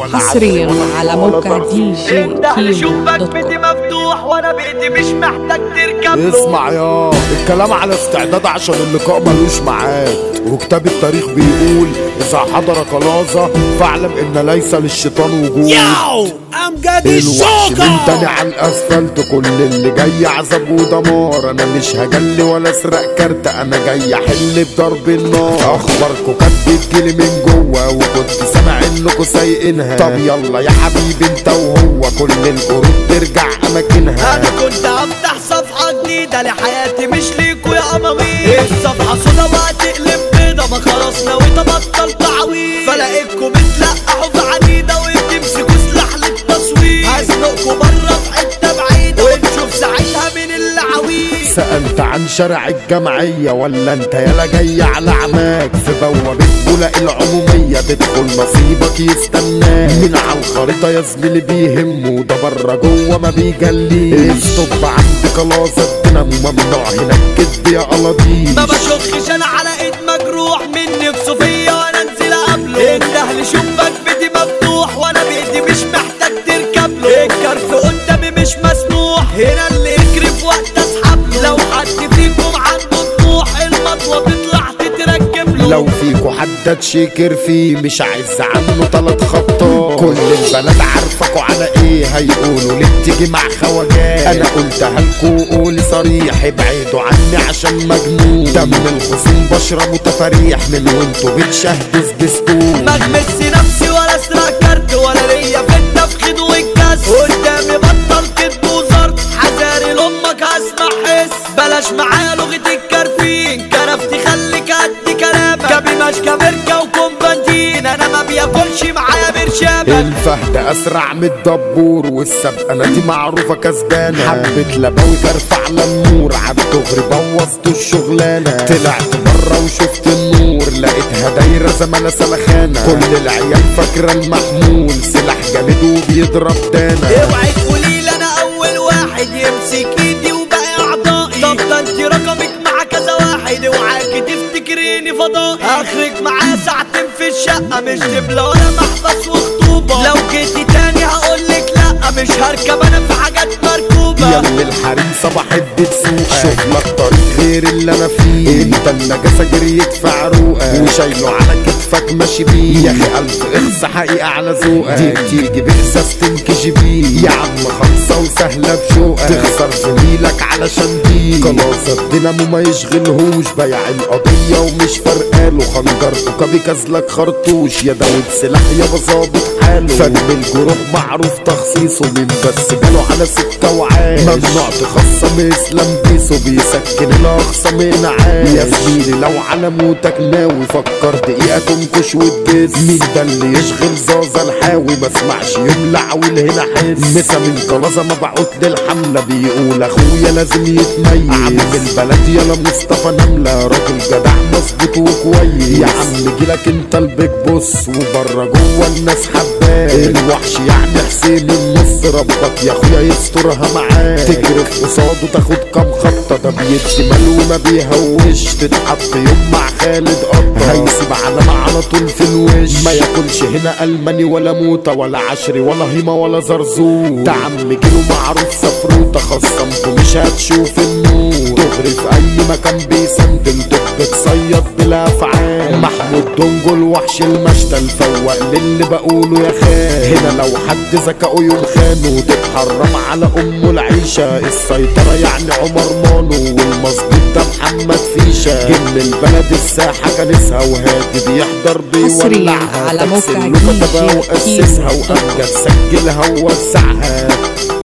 حصريا على موقع دي جي كيمو شباك بيتي مفتوح وأنا بيتي مش محتاج تركب له. اسمع يا الكلام على استعداد عشان اللقاء ملوش ميعاد. وكتاب التاريخ بيقول إذا حضر كلازة فاعلم إن ليس للشيطان وجود. ياو الوحش من تاني الشوكة على الأسفلت كل اللي جاي عذاب ودمار. أنا مش هجلي ولا أسرق كارت أنا جاي أحل بضرب النار. اخباركوا كانت بتجيلي من جوه وكنت سامع انكوا سايقينها. طب يلا يا حبيبي أنت وهو كل القرود ترجع أماكنها. أنا كنت أفتح صفحة جديدة لحياتي مش ليكوا يا امامير الصفحة بيضة ما خلاص ابطل تعويض. فلاقيتكوا بتلقحوا في عنيدة وبتمسكوا سلاح للتصوير هزنقكوا بره في حتة بعيدة ونشوف ساعتها مين اللي عويل سألت عن شارع الجمعية ولا أنت يالا جاي على عماك؟ في بوابة بولاق العمومية تدخل نصيبك يستناك. من على الخريطة يا زميلي بيهمه ده بره جوه ما بيجليش. استوب عندي كلازة الدينامو ممنوع هناك كدب يا قلاطيش ما بشخش أنا لو فيكو حد تشكر فيه مش عايز عنه تلات خطات كل البلد عارفكوا على إيه هيقولوا ليه بتيجي مع خواجات. أنا قلتها لكو قولي صريح ابعدوا عني عشان مجنون. دم الخصوم بشرب تفاريح من وانتوا بتشهدوا سبستون ما اغمسش نفسي ولا اسرق كارت ولا ليا في التفخيد والكاس قدامي بطل كدب وزرت حذاري لأمك هسمع حس. بلاش معايا الفهد أسرع من الدبور والسبقه أنا دي معروفة كسبانة. حبه لباوي ترفع للنور. عالدغري بوظت الشغلانة. طلعت بره وشفت النور. لقيتها دايرة زمانة سلخانة. كل العيال فاكرة المحمول. سلاح جامد وبيضرب دانا. اوعي تقولي لي أنا أول واحد يمسك إيدي وباقي أعضائي. طب ده أنت رقمك مع كذا واحد. اوعاكي تفتكريني فضائي. اخرك معايا ساعتين في الشقة. مش دبله ولا محبس وخطوبه لو جيتي تاني هقولك لا مش هركب أنا في حاجات مركوبة. يا اللي الحريم صباحت بتسوق شوف لك طريق غير اللي أنا فيه. انت النجاسه جريت في عروقك وشايله على كتفك ماشي بيه. يا أخي الف إخس حقيقه على ذوقك دي بتيجي باحساس تنكشي بيه يا عم خلصة وسهلة بشوقك تخسر زميلك علشان دي خلاص الدينامو ما يشغلهوش. بيع القضية ومش فارقاله خنجر كوكبي كازلك خرطوش. يا داود سلاح يا ظابط حاله. فن الجروح معروف تخصيصه. مين بس جاله على سكه وعاش. ممنوع تخصم إسلام بيسو بيسكن الاخصم انعاش يا زميلي لو على موتك ناوي فكر دقيقه تنكش وتجز مين ده اللي يشغل زازا؟ الحاوي ما اسمعش يملع والهنا حس مسا من كرازه مبعوت للحملة بيقول أخويا لازم يتميز. عم البلد يلا مصطفى نملة. راجل جدع مظبوط وكويس. يا عم جيلك انت البيج بوس وبره جوه الناس حباه الوحش يعني حسين النص ربك يا أخويا يسترها معاه تجري في قصاده تاخد كام خطة ده بيدي وما بيهوش تتحط يوم مع خالد قطة. هيسيب علامة على طول في الوش. ما ياكلش هنا ألماني ولا موتة ولا عشري ولا هيمه ولا زرزور. ده عم جيله معروف سفروتة خصمته مش هتشوف النور. تغري في أي مكان بيسندل دونجو الوحش المشتى الفوق للي بقوله يا خان هنا لو حد ذكاؤه يوم خانه تتحرم على امه العيشة. السيطرة يعني عمر مانو والمظبوط ده محمد فيشة. جن البلد الساحة كنسها وهادي بيحضر بيولعها على موقع وأسسها وامجد سجلها ووزعها.